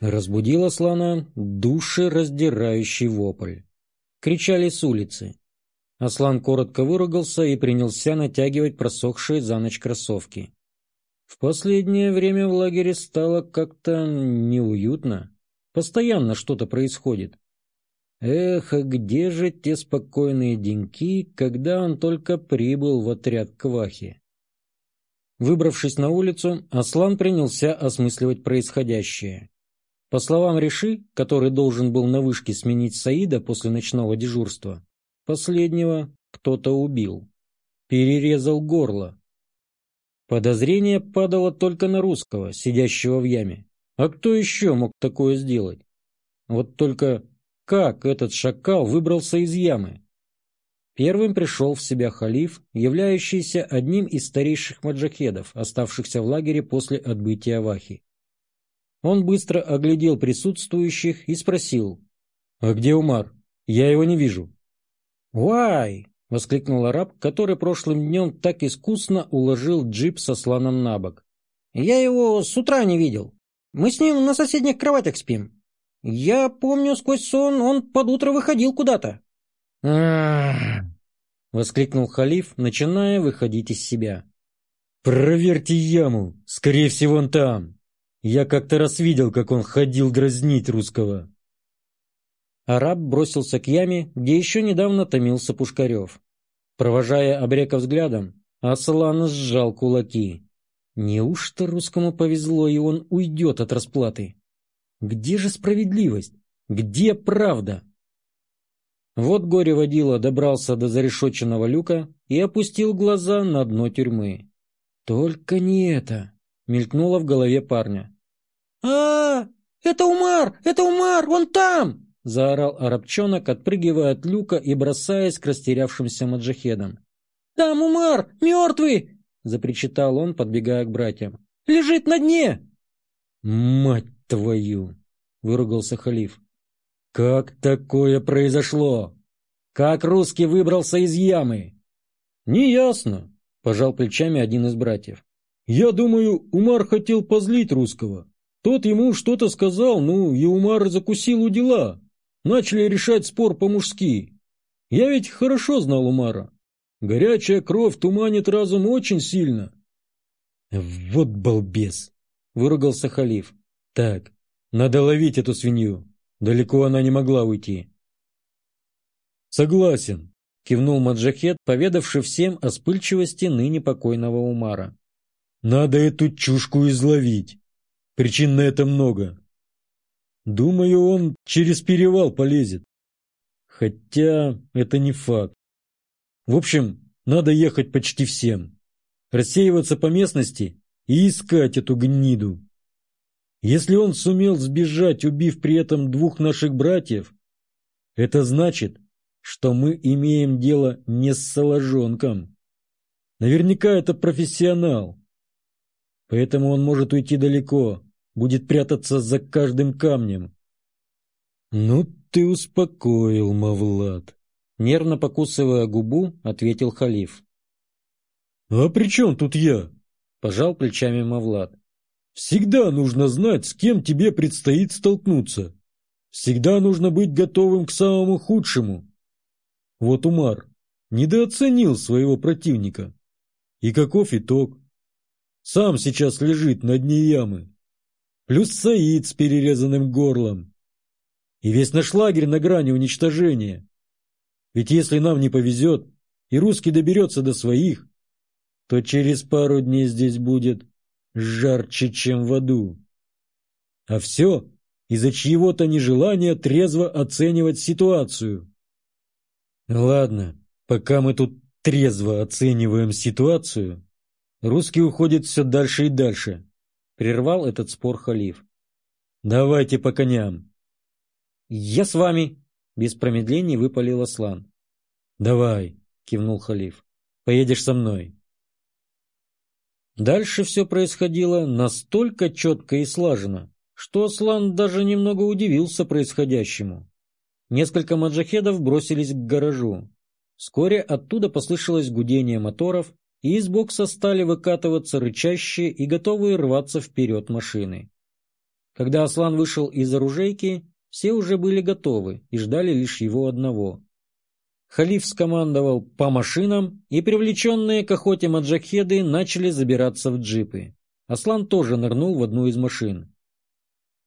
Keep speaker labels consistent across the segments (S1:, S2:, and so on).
S1: Разбудила слона душераздирающий вопль. Кричали с улицы. Аслан коротко выругался и принялся натягивать просохшие за ночь кроссовки. В последнее время в лагере стало как-то неуютно. Постоянно что-то происходит. Эх, а где же те спокойные деньки, когда он только прибыл в отряд Квахи? Выбравшись на улицу, Аслан принялся осмысливать происходящее. По словам Реши, который должен был на вышке сменить Саида после ночного дежурства, последнего кто-то убил. Перерезал горло. Подозрение падало только на русского, сидящего в яме. А кто еще мог такое сделать? Вот только как этот шакал выбрался из ямы? Первым пришел в себя халиф, являющийся одним из старейших маджахедов, оставшихся в лагере после отбытия Вахи. Он быстро оглядел присутствующих и спросил. «А где Умар? Я его не вижу». «Уай!» — воскликнул араб, который прошлым днем так искусно уложил джип со слоном на бок. «Я его с утра не видел. Мы с ним на соседних кроватях спим. Я помню, сквозь сон он под утро выходил куда-то». воскликнул халиф, начиная выходить из себя. «Проверьте яму. Скорее всего, он там». Я как-то раз видел, как он ходил дразнить русского. Араб бросился к яме, где еще недавно томился Пушкарев. Провожая Обрека взглядом, Аслан сжал кулаки. Неужто русскому повезло, и он уйдет от расплаты? Где же справедливость? Где правда? Вот горе-водила добрался до зарешоченного люка и опустил глаза на дно тюрьмы. Только не это мелькнуло в голове парня. а, Это Умар! Это Умар! Он там!» — заорал арабчонок, отпрыгивая от люка и бросаясь к растерявшимся маджахедам. «Там Умар! Мертвый!» — запричитал он, подбегая к братьям. «Лежит на дне!» «Мать твою!» — выругался халиф. «Как такое произошло? Как русский выбрался из ямы?» «Неясно», — пожал плечами один из братьев. Я думаю, Умар хотел позлить русского. Тот ему что-то сказал, ну и Умар закусил у дела. Начали решать спор по-мужски. Я ведь хорошо знал Умара. Горячая кровь туманит разум очень сильно. Вот балбес, выругался халиф. Так, надо ловить эту свинью. Далеко она не могла уйти. Согласен, кивнул Маджахет, поведавший всем о вспыльчивости ныне покойного Умара. Надо эту чушку изловить. Причин на это много. Думаю, он через перевал полезет. Хотя это не факт. В общем, надо ехать почти всем. Рассеиваться по местности и искать эту гниду. Если он сумел сбежать, убив при этом двух наших братьев, это значит, что мы имеем дело не с соложонком. Наверняка это профессионал, Поэтому он может уйти далеко, будет прятаться за каждым камнем. «Ну ты успокоил, Мавлад», — нервно покусывая губу, ответил халиф. «А при чем тут я?» — пожал плечами Мавлад. «Всегда нужно знать, с кем тебе предстоит столкнуться. Всегда нужно быть готовым к самому худшему. Вот Умар недооценил своего противника. И каков итог? Сам сейчас лежит на дне ямы. Плюс Саид с перерезанным горлом. И весь наш лагерь на грани уничтожения. Ведь если нам не повезет, и русский доберется до своих, то через пару дней здесь будет жарче, чем в аду. А все из-за чьего-то нежелания трезво оценивать ситуацию. Ладно, пока мы тут трезво оцениваем ситуацию, Русский уходит все дальше и дальше. Прервал этот спор халиф. Давайте по коням. Я с вами. Без промедлений выпалил Аслан. Давай, кивнул халиф. Поедешь со мной. Дальше все происходило настолько четко и слаженно, что Аслан даже немного удивился происходящему. Несколько маджахедов бросились к гаражу. Вскоре оттуда послышалось гудение моторов, и из бокса стали выкатываться рычащие и готовые рваться вперед машины. Когда Аслан вышел из оружейки, все уже были готовы и ждали лишь его одного. Халиф скомандовал по машинам, и привлеченные к охоте маджахеды начали забираться в джипы. Аслан тоже нырнул в одну из машин.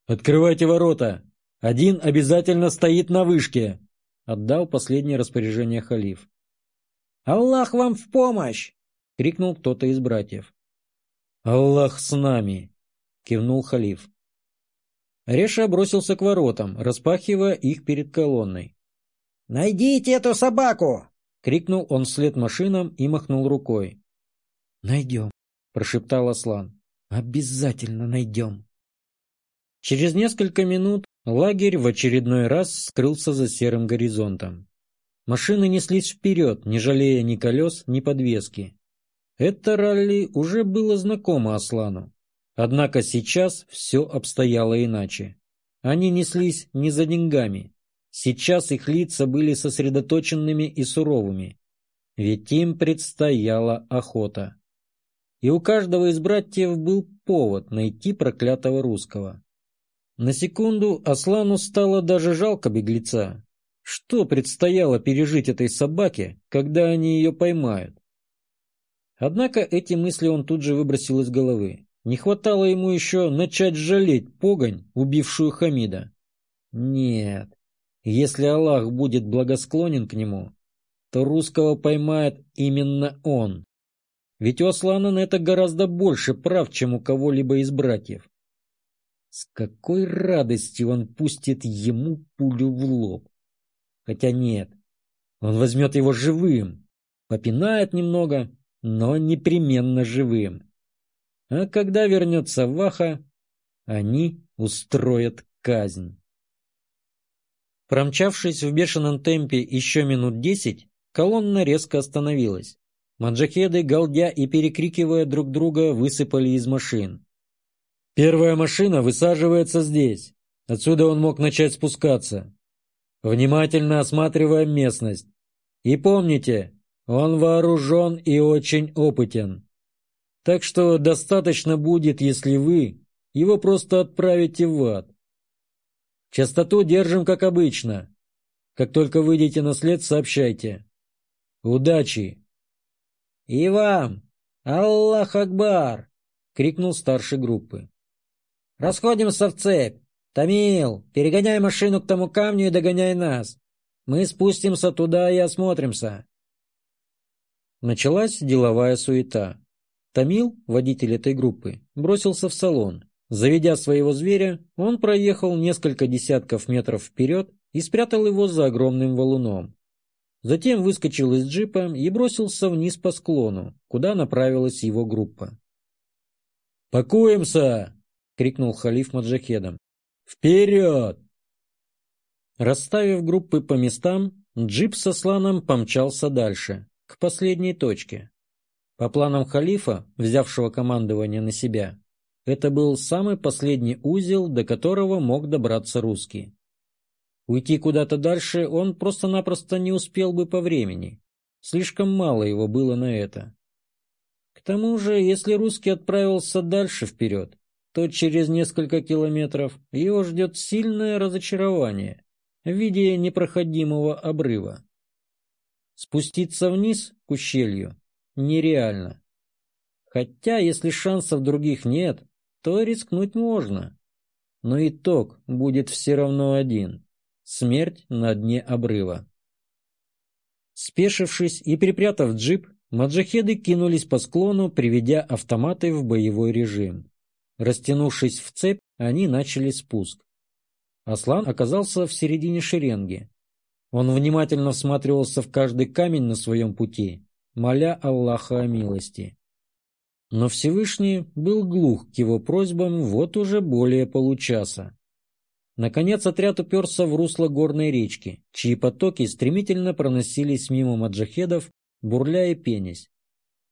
S1: «Открывайте ворота! Один обязательно стоит на вышке!» — отдал последнее распоряжение халиф.
S2: «Аллах вам в помощь!» — крикнул кто-то из братьев.
S1: «Аллах с нами!» — кивнул халиф.
S3: Реша бросился к воротам, распахивая их перед колонной.
S2: «Найдите эту собаку!»
S3: — крикнул он вслед машинам и махнул рукой.
S1: «Найдем», — прошептал Аслан. «Обязательно найдем».
S3: Через несколько минут лагерь в очередной раз скрылся за серым горизонтом. Машины неслись вперед, не жалея ни колес, ни подвески. Это ралли уже было знакомо Аслану. Однако сейчас все обстояло иначе. Они неслись не за деньгами. Сейчас их лица были сосредоточенными и суровыми. Ведь им предстояла охота. И у каждого из братьев был повод найти проклятого русского. На секунду Аслану стало даже жалко беглеца. Что предстояло пережить этой собаке, когда они ее поймают? Однако эти мысли он тут же выбросил из головы. Не хватало ему еще начать жалеть погонь, убившую Хамида. Нет, если Аллах будет благосклонен к нему, то русского поймает именно он. Ведь у Аслана на это гораздо больше прав, чем у кого-либо из братьев. С какой радостью он пустит ему пулю в лоб. Хотя нет, он возьмет его живым, попинает немного, но непременно живым. А когда вернется Ваха, они устроят казнь. Промчавшись в бешеном темпе еще минут десять, колонна резко остановилась. Маджахеды, галдя и перекрикивая друг друга, высыпали из машин. «Первая машина высаживается здесь. Отсюда он мог начать спускаться. Внимательно осматриваем местность. И помните, он вооружен и очень опытен. Так что достаточно будет, если вы его просто отправите в ад. Частоту держим, как обычно. Как только выйдете на след, сообщайте. Удачи! — И вам! Аллах Акбар! — крикнул старший группы. — Расходимся в цепь! «Томил, перегоняй машину к тому камню и догоняй нас. Мы спустимся туда и осмотримся». Началась деловая суета. Томил, водитель этой группы, бросился в салон. Заведя своего зверя, он проехал несколько десятков метров вперед и спрятал его за огромным валуном. Затем выскочил из джипа и бросился вниз по склону, куда направилась его группа.
S1: «Пакуемся!» — крикнул халиф маджахедом. Вперед!
S3: Расставив группы по местам, джип со сланом помчался дальше, к последней точке. По планам халифа, взявшего командование на себя, это был самый последний узел, до которого мог добраться русский. Уйти куда-то дальше он просто-напросто не успел бы по времени. Слишком мало его было на это. К тому же, если русский отправился дальше вперед, то через несколько километров его ждет сильное разочарование в виде непроходимого обрыва. Спуститься вниз к ущелью нереально. Хотя, если шансов других нет, то рискнуть можно. Но итог будет все равно один — смерть на дне обрыва. Спешившись и припрятав джип, маджахеды кинулись по склону, приведя автоматы в боевой режим. Растянувшись в цепь, они начали спуск. Аслан оказался в середине шеренги. Он внимательно всматривался в каждый камень на своем пути, моля Аллаха о милости. Но Всевышний был глух к его просьбам вот уже более получаса. Наконец отряд уперся в русло горной речки, чьи потоки стремительно проносились мимо маджахедов, бурля и.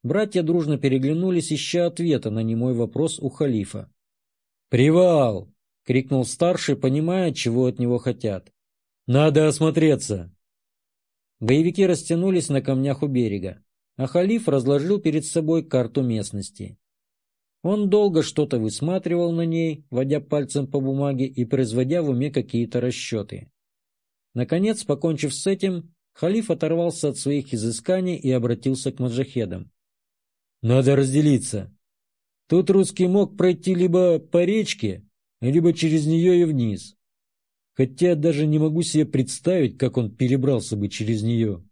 S3: Братья дружно переглянулись, ища ответа на немой вопрос у халифа.
S1: «Привал!»
S3: — крикнул старший, понимая, чего от него хотят.
S1: «Надо осмотреться!»
S3: Боевики растянулись на камнях у берега, а халиф разложил перед собой карту местности. Он долго что-то высматривал на ней, водя пальцем по бумаге и производя в уме какие-то расчеты. Наконец, покончив с этим, халиф оторвался от своих изысканий и обратился к маджахедам. «Надо разделиться. Тут русский мог пройти либо по речке, либо через нее и вниз. Хотя даже не могу себе представить, как он перебрался бы через нее.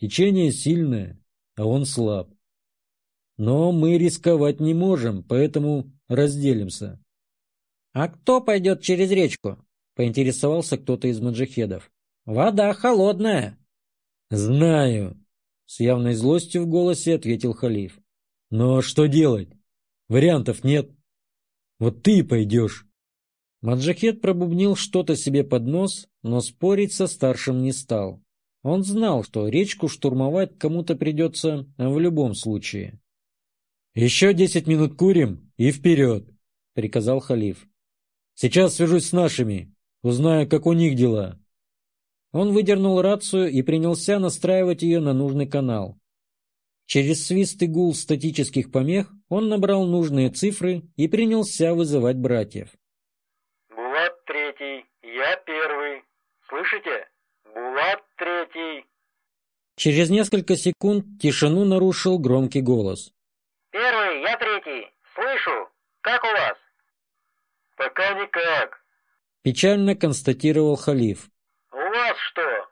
S3: Течение сильное, а он слаб. Но мы рисковать не можем, поэтому разделимся.
S2: — А кто пойдет через речку? — поинтересовался кто-то из маджахедов. — Вода холодная.
S1: — Знаю, — с явной злостью в голосе ответил халиф. — Но что делать? Вариантов нет. Вот ты пойдешь.
S3: Маджахед пробубнил что-то себе под нос, но спорить со старшим не стал. Он знал, что речку штурмовать кому-то придется в любом случае.
S1: «Еще десять минут курим и вперед!» — приказал халиф. «Сейчас свяжусь с нашими, узнаю, как у них дела».
S3: Он выдернул рацию и принялся настраивать ее на нужный канал. Через свист и гул статических помех он набрал нужные цифры и принялся вызывать братьев.
S4: «Булат третий, я первый. Слышите? Булат третий».
S3: Через несколько секунд тишину нарушил громкий голос.
S4: Первый, я третий. Слышу. Как у вас? Пока никак.
S3: Печально констатировал халиф.
S4: У вас что?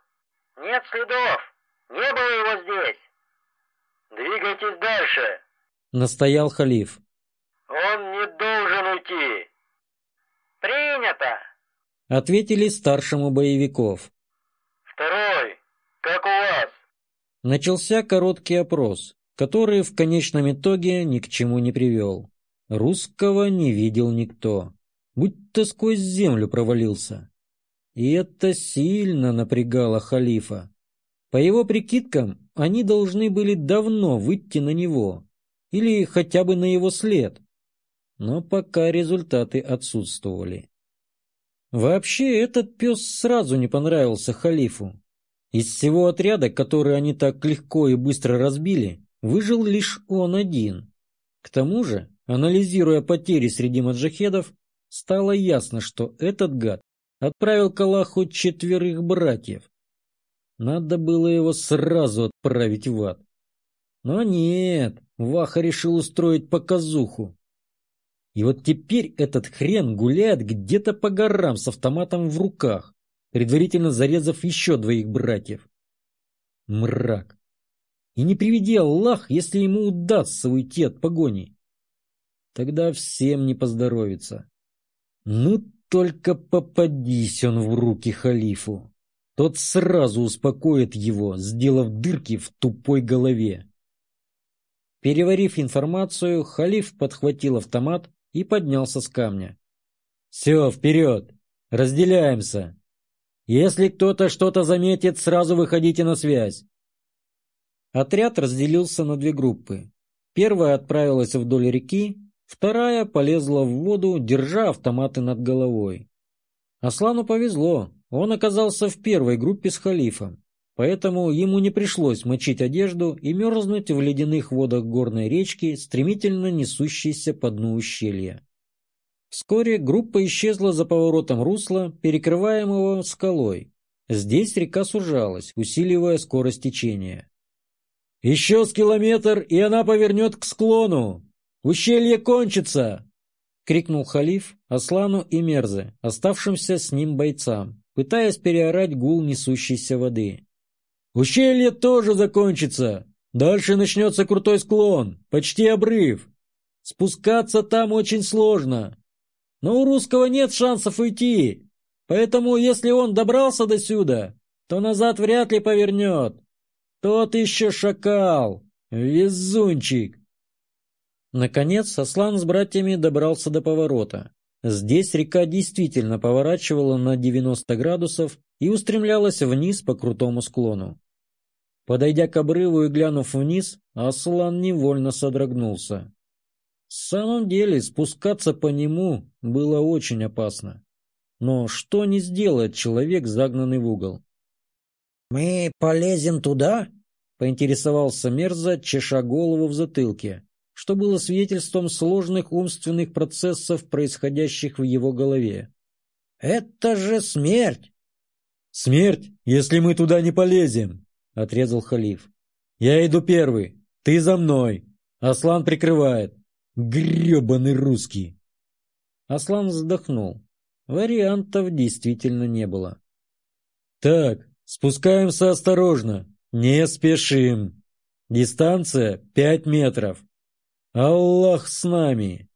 S4: Нет следов. Не было его здесь. Двигайтесь дальше.
S3: Настоял халиф.
S4: Он не должен уйти. Принято.
S3: Ответили старшему боевиков.
S4: Второй. Как у вас?
S3: Начался короткий опрос который в конечном итоге ни к чему не привел. Русского не видел никто, будто сквозь землю провалился. И это сильно напрягало халифа. По его прикидкам, они должны были давно выйти на него, или хотя бы на его след. Но пока результаты отсутствовали. Вообще, этот пес сразу не понравился халифу. Из всего отряда, который они так легко и быстро разбили, Выжил лишь он один. К тому же, анализируя потери среди маджахедов, стало ясно, что этот гад отправил к Аллаху четверых братьев. Надо было его сразу отправить в ад. Но нет, Ваха решил устроить показуху. И вот теперь этот хрен гуляет где-то по горам с автоматом в руках, предварительно зарезав еще двоих братьев. Мрак. И не приведи Аллах, если ему удастся уйти от погони. Тогда всем не поздоровится. Ну, только попадись он в руки халифу. Тот сразу успокоит его, сделав дырки в тупой голове. Переварив информацию, халиф подхватил автомат и поднялся с камня. «Все, вперед! Разделяемся! Если кто-то что-то заметит, сразу выходите на связь. Отряд разделился на две группы. Первая отправилась вдоль реки, вторая полезла в воду, держа автоматы над головой. Аслану повезло, он оказался в первой группе с халифом, поэтому ему не пришлось мочить одежду и мерзнуть в ледяных водах горной речки, стремительно несущейся по дну ущелья. Вскоре группа исчезла за поворотом русла, перекрываемого скалой. Здесь река сужалась, усиливая скорость течения. Еще с километр, и она повернет к склону. Ущелье кончится!» — крикнул халиф Аслану и Мерзе, оставшимся с ним бойцам, пытаясь переорать гул несущейся воды. «Ущелье тоже закончится! Дальше начнется крутой склон, почти обрыв. Спускаться там очень сложно. Но у русского нет шансов уйти, поэтому если он добрался до сюда, то назад вряд ли повернет. Тот еще шакал! Везунчик!» Наконец, Аслан с братьями добрался до поворота. Здесь река действительно поворачивала на 90 градусов и устремлялась вниз по крутому склону. Подойдя к обрыву и глянув вниз, Аслан невольно содрогнулся. В самом деле, спускаться по нему было очень опасно. Но что не сделает человек, загнанный в угол?
S2: «Мы полезем туда?» — поинтересовался Мерза, чеша голову в затылке.
S3: что было свидетельством сложных умственных процессов, происходящих в его голове.
S2: «Это же смерть!»
S1: «Смерть, если мы туда не полезем!» — отрезал халиф. «Я иду первый, ты за мной. Аслан прикрывает. Гребаный русский!»
S3: Аслан вздохнул. Вариантов действительно не было.
S1: «Так, спускаемся осторожно, не спешим. Дистанция пять метров. Аллах с нами!»